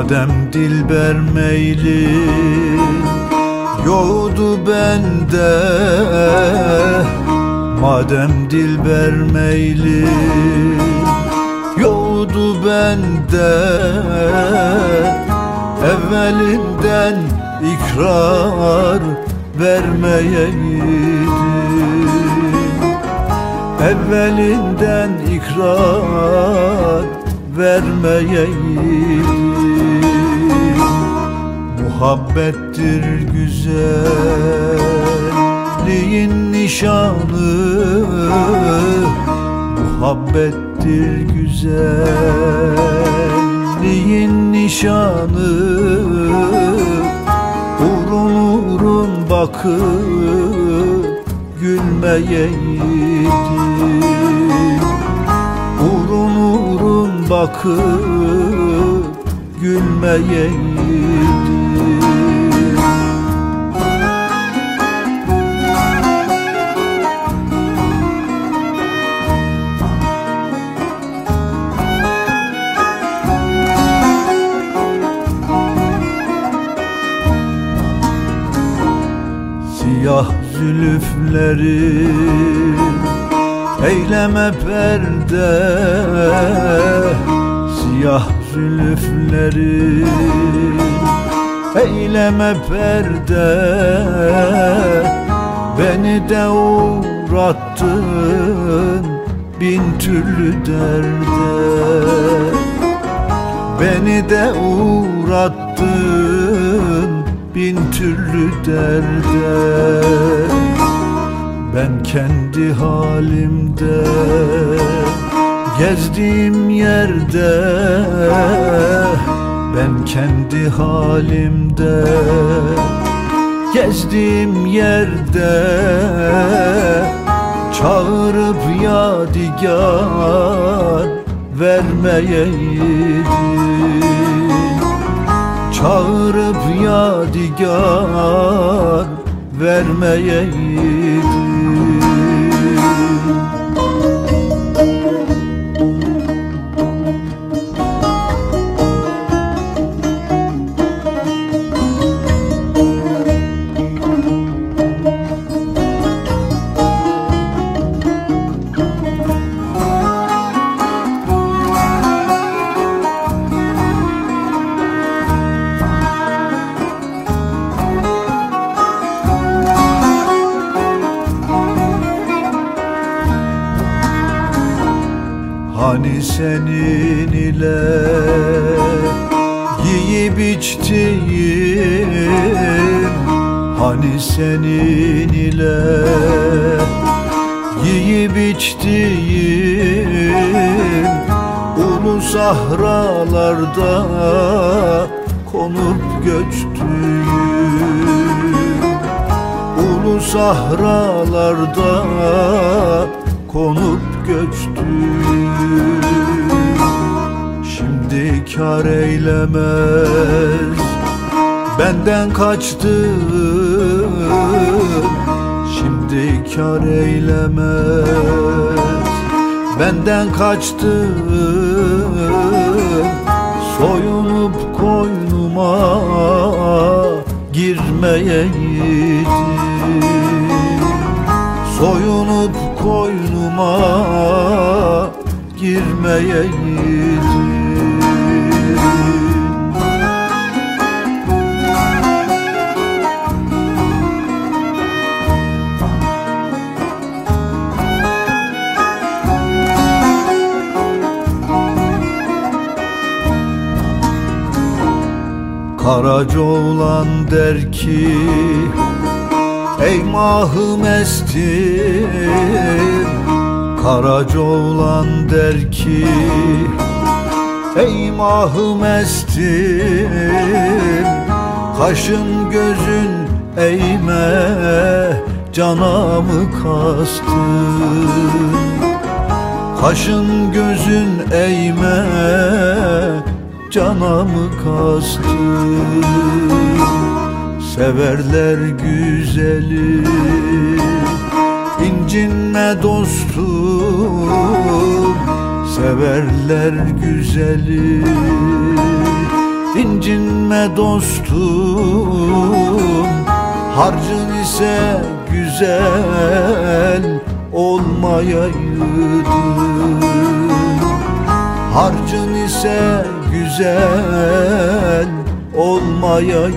Madem dilber meyli Yoğdu bende. Madem dilber meyli Yoğdu bende. Evvelinden ikrar vermeyeydim Evvelinden ikrar vermeyeydim Muhabbettir güzelliğin nişanı. Muhabbettir güzelliğin nişanı. Urun urun bakıp gülmeyeydim Urun urun bakıp gülmeyeydim zülüfleri. Eyleme perde Siyah zülüfleri. Eyleme perde Beni de uğrattın bin türlü derde. Beni de uğrattın bin türlü derde Ben kendi halimde gezdiğim yerde Ben kendi halimde gezdiğim yerde Çağırıp yadigar vermeyeydim Çağırıp yadigar vermeyeydim Hani senin ile yiyip içtiğim Hani senin ile yiyip içtiğim Ulu sahralarda konup göçtüğüm Ulu sahralarda konup göçtüm Şimdi kar eylemez benden kaçtın Şimdi kar eylemez benden kaçtın Soyunup koynuma girmeyeydim Soyunup koynuma girmeyeydim Karaca oğlan der ki Ey mahım estim Karaca der ki Ey mahım estim Kaşın gözün eğme Canamı kastın Kaşın gözün eğme Canamı kastın Severler güzeli incinme dostum Severler güzeli incinme dostum Harcın ise güzel olmayaydı Harcın ise güzel olmayaydı